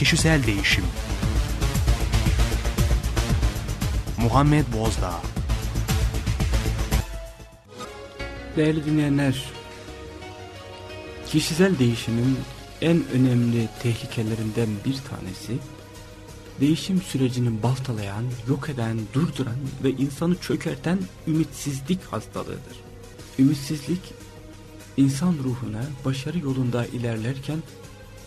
Kişisel Değişim Muhammed Bozdağ Değerli dinleyenler, kişisel değişimin en önemli tehlikelerinden bir tanesi, değişim sürecini baltalayan, yok eden, durduran ve insanı çökerten ümitsizlik hastalığıdır. Ümitsizlik, insan ruhuna başarı yolunda ilerlerken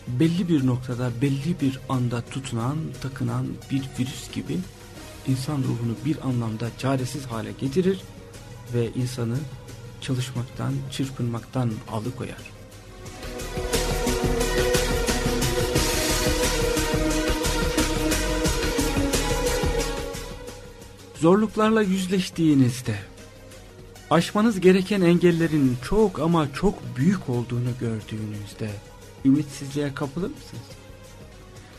belli bir noktada, belli bir anda tutunan, takınan bir virüs gibi insan ruhunu bir anlamda çaresiz hale getirir ve insanı çalışmaktan, çırpınmaktan alıkoyar. Zorluklarla yüzleştiğinizde, aşmanız gereken engellerin çok ama çok büyük olduğunu gördüğünüzde, ümitsizliğe kapılır mısınız?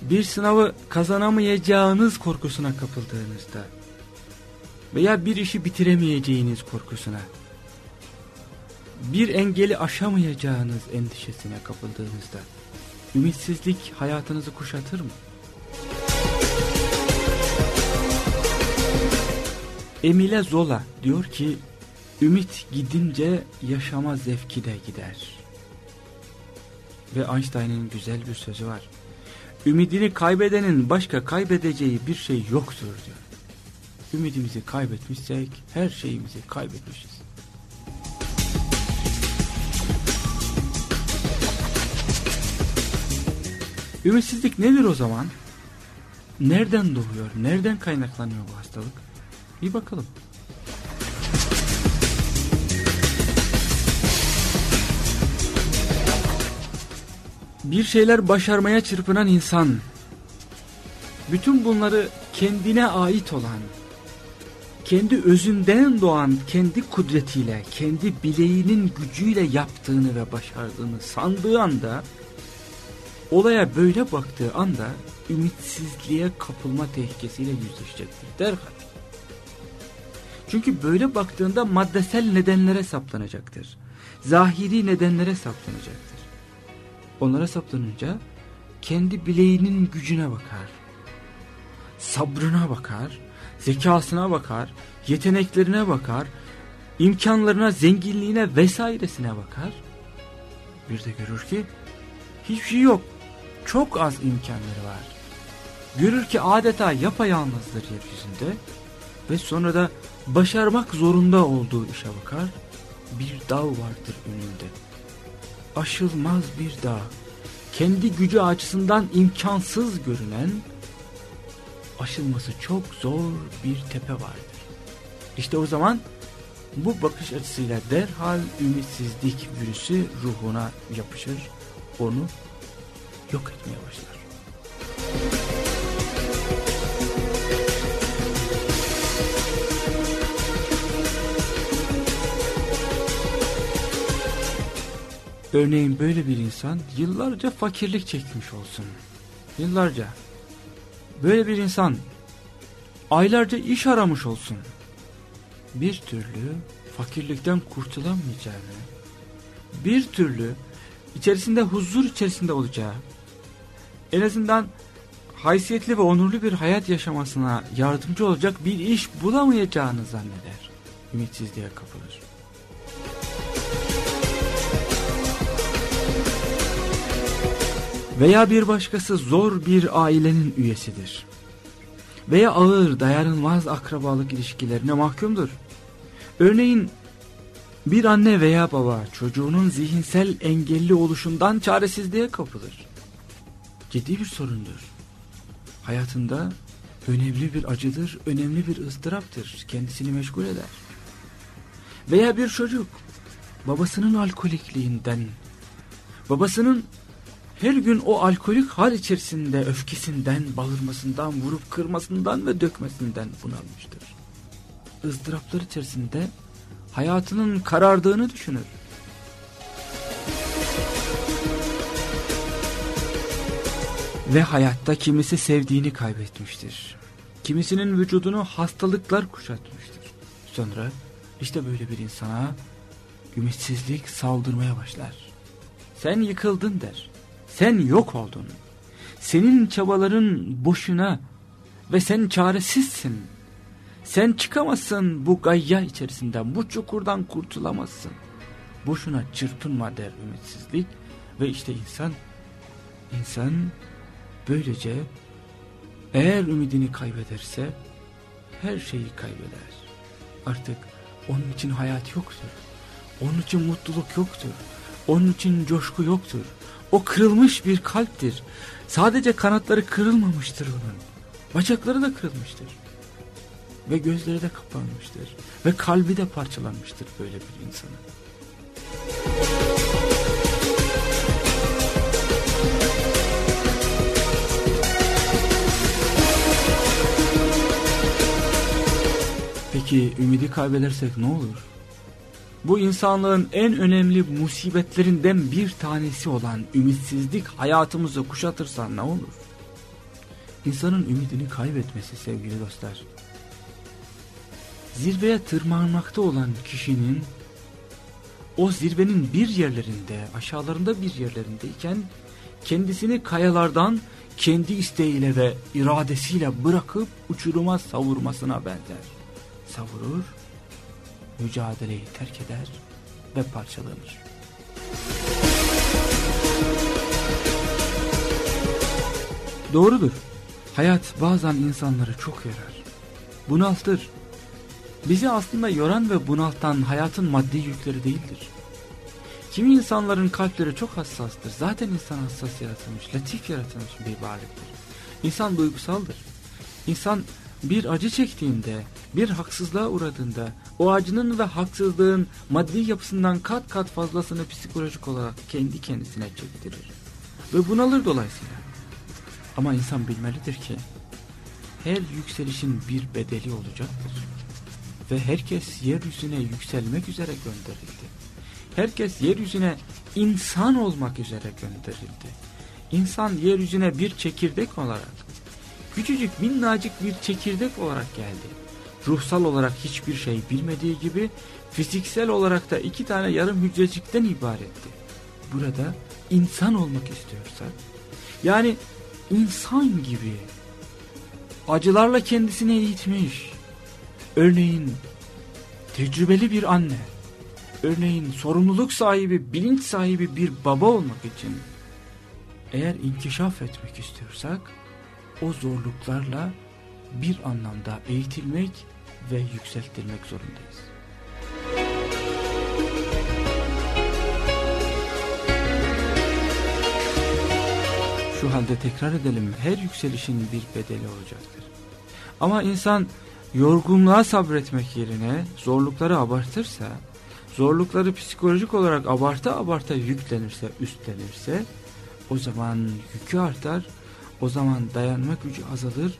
Bir sınavı kazanamayacağınız korkusuna kapıldığınızda veya bir işi bitiremeyeceğiniz korkusuna, bir engeli aşamayacağınız endişesine kapıldığınızda, ümitsizlik hayatınızı kuşatır mı? Emile Zola diyor ki, ümit gidince yaşama zevki de gider. Ve Einstein'ın güzel bir sözü var. Ümidini kaybedenin başka kaybedeceği bir şey yoktur diyor. Ümidimizi kaybetmişsek her şeyimizi kaybetmişiz. Ümitsizlik nedir o zaman? Nereden doğuyor? Nereden kaynaklanıyor bu hastalık? Bir bakalım. Bir şeyler başarmaya çırpınan insan, bütün bunları kendine ait olan, kendi özünden doğan, kendi kudretiyle, kendi bileğinin gücüyle yaptığını ve başardığını sandığı anda, olaya böyle baktığı anda ümitsizliğe kapılma tehlikesiyle yüzleşecektir derhal. Çünkü böyle baktığında maddesel nedenlere saplanacaktır. Zahiri nedenlere saplanacaktır. Onlara saplanınca kendi bileğinin gücüne bakar. Sabrına bakar, zekasına bakar, yeteneklerine bakar, imkanlarına, zenginliğine vesairesine bakar. Bir de görür ki hiçbir şey yok. Çok az imkanları var. Görür ki adeta yapayalnızdır yeryüzünde ve sonra da başarmak zorunda olduğu işe bakar. Bir dağ vardır önünde. Aşılmaz bir dağ. Kendi gücü açısından imkansız görünen, aşılması çok zor bir tepe vardır. İşte o zaman bu bakış açısıyla derhal ümitsizlik virüsü ruhuna yapışır, onu yok etmeye başlar. Örneğin böyle bir insan yıllarca fakirlik çekmiş olsun. Yıllarca. Böyle bir insan aylarca iş aramış olsun. Bir türlü fakirlikten kurtulamayacağını, bir türlü içerisinde huzur içerisinde olacağı, en azından haysiyetli ve onurlu bir hayat yaşamasına yardımcı olacak bir iş bulamayacağını zanneder. Ümitsizliğe kapılır. Veya bir başkası zor bir ailenin üyesidir. Veya ağır dayanılmaz akrabalık ilişkilerine mahkumdur. Örneğin bir anne veya baba çocuğunun zihinsel engelli oluşundan çaresizliğe kapılır. Ciddi bir sorundur. Hayatında önemli bir acıdır, önemli bir ızdıraptır. Kendisini meşgul eder. Veya bir çocuk babasının alkolikliğinden, babasının her gün o alkolik hal içerisinde öfkesinden, bağırmasından, vurup kırmasından ve dökmesinden bunalmıştır. ızdıraplar içerisinde hayatının karardığını düşünür. Ve hayatta kimisi sevdiğini kaybetmiştir. Kimisinin vücudunu hastalıklar kuşatmıştır. Sonra işte böyle bir insana ümitsizlik saldırmaya başlar. Sen yıkıldın der. Sen yok oldun. Senin çabaların boşuna ve sen çaresizsin. Sen çıkamazsın bu gayya içerisinden, bu çukurdan kurtulamazsın. Boşuna çırpınma der ümitsizlik ve işte insan, insan böylece eğer ümidini kaybederse her şeyi kaybeder. Artık onun için hayat yoktur. Onun için mutluluk yoktur. Onun için coşku yoktur. O kırılmış bir kalptir. Sadece kanatları kırılmamıştır onun. Bacakları da kırılmıştır. Ve gözleri de kapanmıştır. Ve kalbi de parçalanmıştır böyle bir insanın. Peki ümidi kaybedersek ne olur? Bu insanlığın en önemli musibetlerinden bir tanesi olan ümitsizlik hayatımızı kuşatırsa ne olur? İnsanın ümidini kaybetmesi sevgili dostlar. Zirveye tırmanmakta olan kişinin o zirvenin bir yerlerinde, aşağılarında bir yerlerindeyken kendisini kayalardan kendi isteğiyle ve iradesiyle bırakıp uçuruma savurmasına benzer. Savurur, mücadeleyi terk eder ve parçalanır. Doğrudur. Hayat bazen insanları çok yorar. Bunaltır. Bizi aslında yoran ve bunaltan hayatın maddi yükleri değildir. Kimi insanların kalpleri çok hassastır. Zaten insan hassas yaratılmış, latif yaratılmış bir varlıktır. İnsan duygusaldır. İnsan bir acı çektiğinde, bir haksızlığa uğradığında, o acının ve haksızlığın maddi yapısından kat kat fazlasını psikolojik olarak kendi kendisine çektirir. Ve bunalır dolayısıyla. Ama insan bilmelidir ki, her yükselişin bir bedeli olacaktır. Ve herkes yeryüzüne yükselmek üzere gönderildi. Herkes yeryüzüne insan olmak üzere gönderildi. İnsan yeryüzüne bir çekirdek olarak, küçücük minnacık bir çekirdek olarak geldi. Ruhsal olarak hiçbir şey bilmediği gibi fiziksel olarak da iki tane yarım hücrecikten ibaretti. Burada insan olmak istiyorsak, yani insan gibi acılarla kendisini eğitmiş, örneğin tecrübeli bir anne, örneğin sorumluluk sahibi, bilinç sahibi bir baba olmak için eğer inkişaf etmek istiyorsak o zorluklarla bir anlamda eğitilmek ve yükseltilmek zorundayız. Şu halde tekrar edelim her yükselişin bir bedeli olacaktır. Ama insan yorgunluğa sabretmek yerine zorlukları abartırsa, zorlukları psikolojik olarak abarta abarta yüklenirse, üstlenirse o zaman yükü artar, o zaman dayanma gücü azalır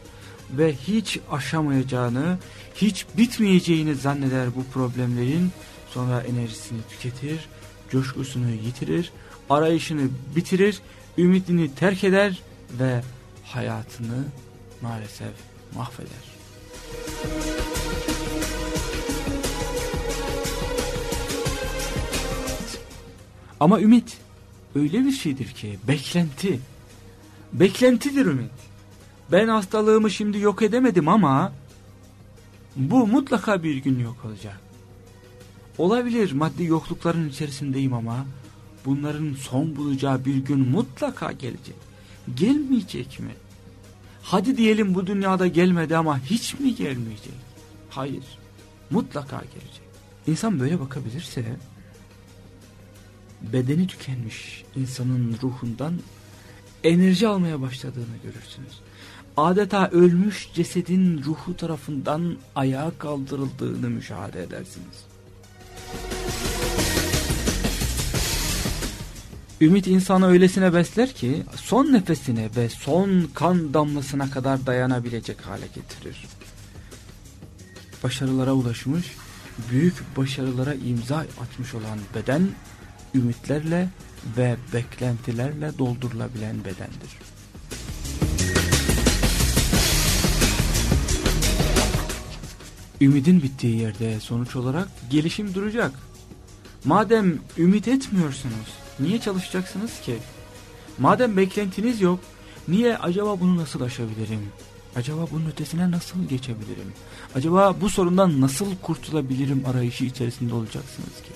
ve hiç aşamayacağını, hiç bitmeyeceğini zanneder bu problemlerin sonra enerjisini tüketir, coşkusunu yitirir, arayışını bitirir, ümidini terk eder ve hayatını maalesef mahveder. Ama ümit öyle bir şeydir ki beklenti. Beklentidir ümit. Ben hastalığımı şimdi yok edemedim ama bu mutlaka bir gün yok olacak. Olabilir maddi yoklukların içerisindeyim ama bunların son bulacağı bir gün mutlaka gelecek. Gelmeyecek mi? Hadi diyelim bu dünyada gelmedi ama hiç mi gelmeyecek? Hayır. Mutlaka gelecek. İnsan böyle bakabilirse bedeni tükenmiş insanın ruhundan enerji almaya başladığını görürsünüz. Adeta ölmüş cesedin ruhu tarafından ayağa kaldırıldığını müşahede edersiniz. Ümit insanı öylesine besler ki son nefesine ve son kan damlasına kadar dayanabilecek hale getirir. Başarılara ulaşmış, büyük başarılara imza atmış olan beden ümitlerle ve beklentilerle doldurulabilen bedendir. Ümidin bittiği yerde sonuç olarak gelişim duracak. Madem ümit etmiyorsunuz, niye çalışacaksınız ki? Madem beklentiniz yok, Niye? Acaba bunu nasıl aşabilirim? Acaba bunun ötesine nasıl geçebilirim? Acaba bu sorundan nasıl kurtulabilirim arayışı içerisinde olacaksınız ki?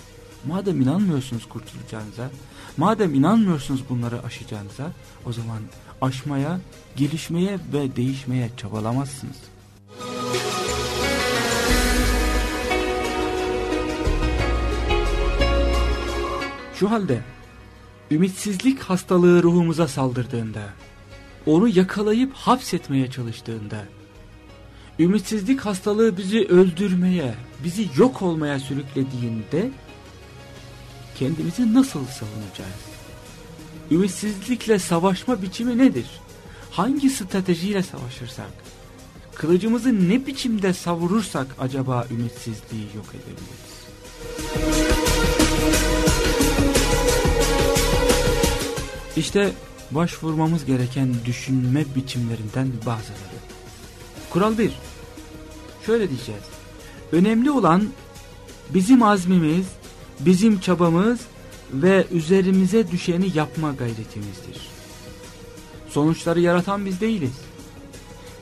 Madem inanmıyorsunuz kurtulacağınıza, madem inanmıyorsunuz bunları aşacağınıza, o zaman aşmaya, gelişmeye ve değişmeye çabalamazsınız. Şu halde ümitsizlik hastalığı ruhumuza saldırdığında, onu yakalayıp hapsetmeye çalıştığında, ümitsizlik hastalığı bizi öldürmeye, bizi yok olmaya sürüklediğinde kendimizi nasıl savunacağız? Ümitsizlikle savaşma biçimi nedir? Hangi stratejiyle savaşırsak, kılıcımızı ne biçimde savurursak acaba ümitsizliği yok edebiliriz? İşte başvurmamız gereken düşünme biçimlerinden bazıları. Kural 1. Şöyle diyeceğiz. Önemli olan bizim azmimiz, bizim çabamız ve üzerimize düşeni yapma gayretimizdir. Sonuçları yaratan biz değiliz.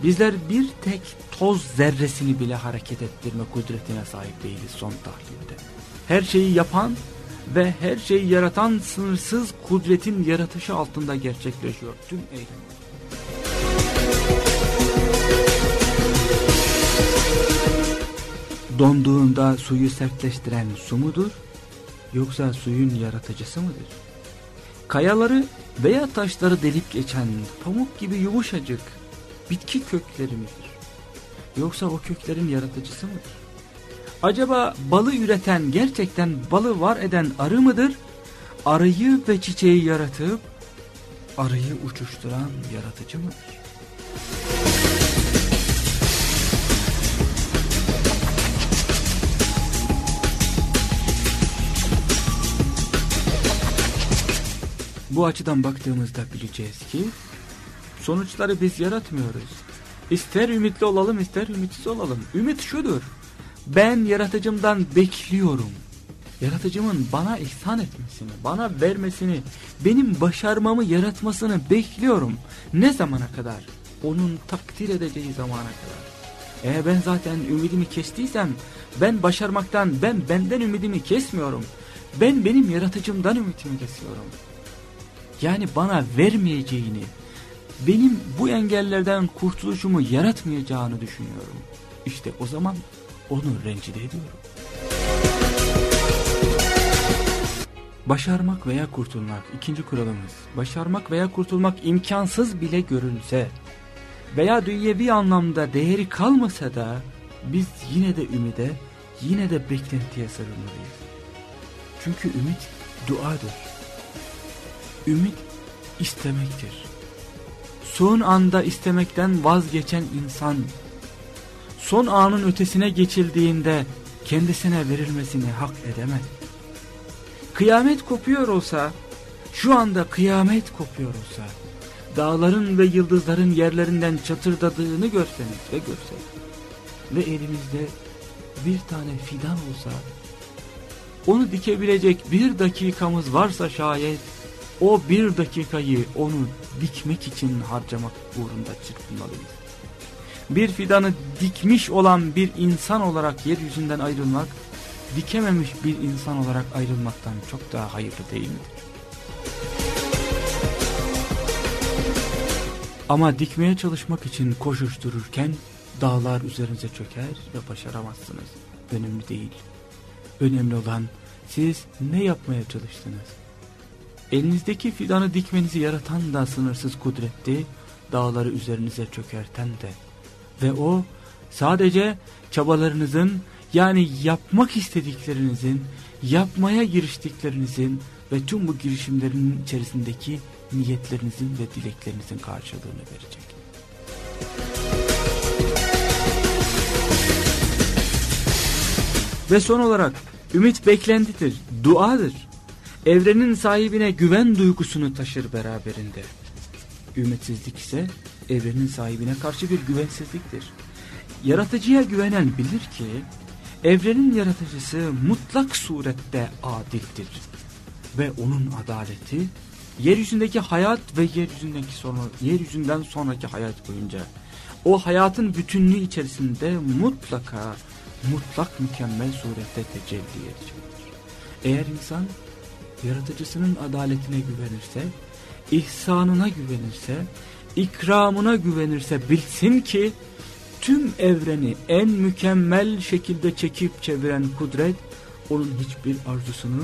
Bizler bir tek toz zerresini bile hareket ettirme kudretine sahip değiliz son tahlilde. Her şeyi yapan ve her şeyi yaratan sınırsız kudretin yaratışı altında gerçekleşiyor tüm eylemler. Donduğunda suyu sertleştiren su mudur? Yoksa suyun yaratıcısı mıdır? Kayaları veya taşları delip geçen pamuk gibi yumuşacık bitki kökleri midir? Yoksa o köklerin yaratıcısı mıdır? Acaba balı üreten gerçekten balı var eden arı mıdır? Arıyı ve çiçeği yaratıp arıyı uçuşturan yaratıcı mıdır? Bu açıdan baktığımızda bileceğiz ki sonuçları biz yaratmıyoruz. İster ümitli olalım ister ümitsiz olalım. Ümit şudur. Ben yaratıcımdan bekliyorum. Yaratıcımın bana ihsan etmesini, bana vermesini, benim başarmamı yaratmasını bekliyorum. Ne zamana kadar? Onun takdir edeceği zamana kadar. Eğer ben zaten ümidimi kestiysem, ben başarmaktan, ben benden ümidimi kesmiyorum. Ben benim yaratıcımdan ümitimi kesiyorum. Yani bana vermeyeceğini, benim bu engellerden kurtuluşumu yaratmayacağını düşünüyorum. İşte o zaman onu rencide ediyorum. Başarmak veya kurtulmak ikinci kuralımız. Başarmak veya kurtulmak imkansız bile görünse veya dünyevi anlamda değeri kalmasa da biz yine de ümide, yine de beklentiye sarılmalıyız. Çünkü ümit duadır. Ümit istemektir. Son anda istemekten vazgeçen insan son anın ötesine geçildiğinde kendisine verilmesini hak edemez. Kıyamet kopuyor olsa, şu anda kıyamet kopuyor olsa, dağların ve yıldızların yerlerinden çatırdadığını görseniz ve görsek ve elimizde bir tane fidan olsa, onu dikebilecek bir dakikamız varsa şayet, o bir dakikayı onu dikmek için harcamak uğrunda çırpınmalıyız bir fidanı dikmiş olan bir insan olarak yeryüzünden ayrılmak, dikememiş bir insan olarak ayrılmaktan çok daha hayırlı değil midir? Ama dikmeye çalışmak için koşuştururken dağlar üzerinize çöker ve başaramazsınız. Önemli değil. Önemli olan siz ne yapmaya çalıştınız? Elinizdeki fidanı dikmenizi yaratan da sınırsız kudretti, dağları üzerinize çökerten de ve o sadece çabalarınızın yani yapmak istediklerinizin, yapmaya giriştiklerinizin ve tüm bu girişimlerin içerisindeki niyetlerinizin ve dileklerinizin karşılığını verecek. Ve son olarak ümit beklentidir, duadır. Evrenin sahibine güven duygusunu taşır beraberinde. Ümitsizlik ise evrenin sahibine karşı bir güvensizliktir. Yaratıcıya güvenen bilir ki evrenin yaratıcısı mutlak surette adildir ve onun adaleti yeryüzündeki hayat ve yeryüzündeki sonra, yeryüzünden sonraki hayat boyunca o hayatın bütünlüğü içerisinde mutlaka mutlak mükemmel surette tecelli edecektir. Eğer insan yaratıcısının adaletine güvenirse, ihsanına güvenirse, ikramına güvenirse bilsin ki tüm evreni en mükemmel şekilde çekip çeviren kudret onun hiçbir arzusunu,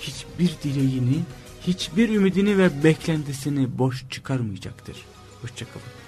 hiçbir dileğini, hiçbir ümidini ve beklentisini boş çıkarmayacaktır. Hoşçakalın.